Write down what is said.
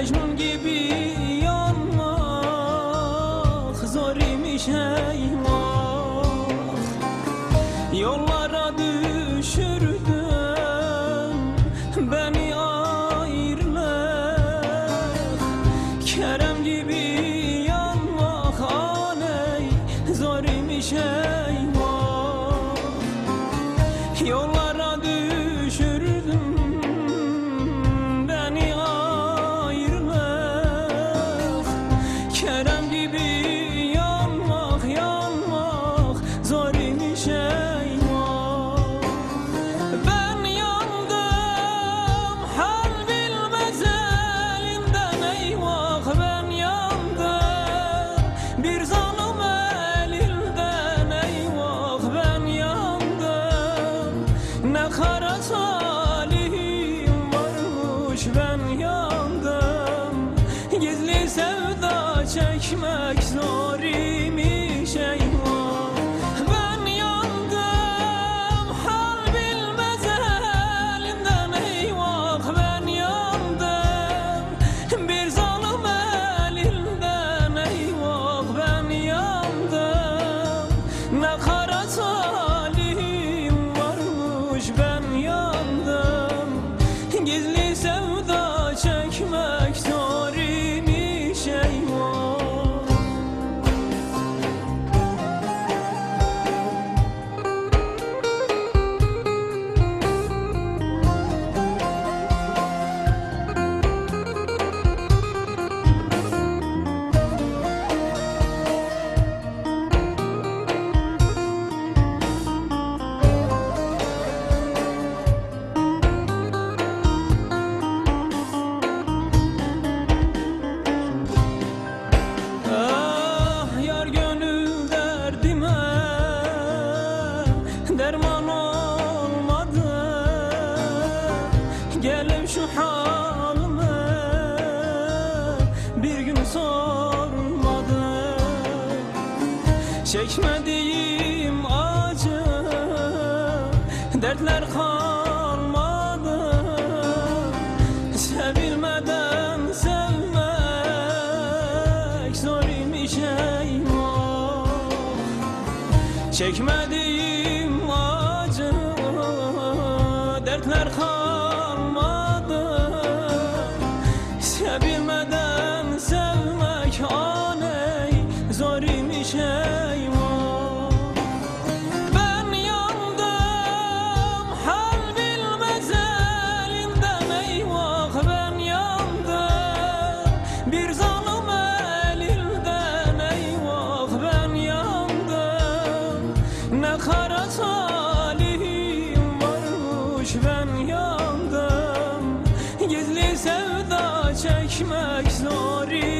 Mecnun gibi yanmak zor imiş eyvah. Yollara düşürdün beni ayrılar Kerem gibi Ne kara talihim varmış ben yandım. Gizli sevda çekmek zor imiş eyvah Ben yandım hal bilmez elinden. Eyvah Ben yandım. Bir zalim elinden. Eyvah Ben yandım. Ne kara talihim sormadı Çekmediğim acı dertler kalmadı. Sevilmeden sevmek zor imiş şey eyvah Çekmediğim acı dertler kalmadı. mais nori